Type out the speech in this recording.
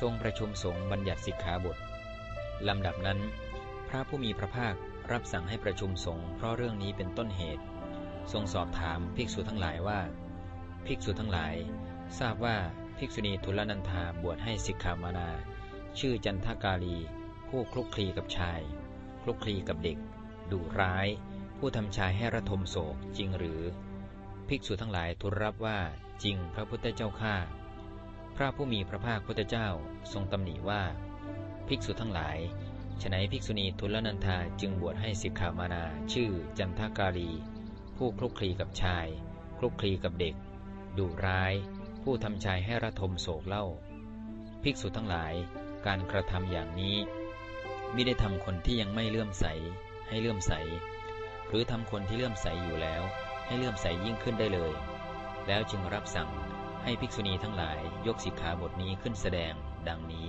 ทรงประชุมสงฆ์บัญญัติสิกขาบทลำดับนั้น พระผู้มีพระภาครับสั่งให้ประชุมสงฆ์เพราะเรื่องนี้เป็นต้นเหตุ ทรงสอบถามภิกษุทั้งหลายว่า ภิกษุทั้งหลาย ทราบว่าภิกษุณีทุลนันธาบวชให้สิกขามานา ชื่อจันทกาลี ผู้คลุกคลีกับชาย คลุกคลีกับเด็ก ดุร้าย ผู้ทำชายให้ระทมโศกจริงหรือ ภิกษุทั้งหลายทูลรับว่าจริงพระพุทธเจ้าข้า พระผู้มีพระภาคพุทธเจ้าทรงตำหนิว่า ภิกษุทั้งหลายฉนัยภิกษุณีทุลนันธาจึงบวชให้สิกขามานาชื่อจันทากาลีผู้คลุกคลีกับชาย คลุกคลีกับเด็ก ดุร้าย ผู้ทำชายให้ระทมโศกเล่า ภิกษุทั้งหลายการกระทำอย่างนี้ไม่ได้ทำคนที่ยังไม่เลื่อมใสให้เลื่อมใส หรือทำคนที่เลื่อมใสอยู่แล้ว ให้เลื่อมใสยิ่งขึ้นได้เลย แล้วจึงรับสั่ง ให้ภิกษุณีทั้งหลายยกสิกขาบทนี้ขึ้นแสดงดังนี้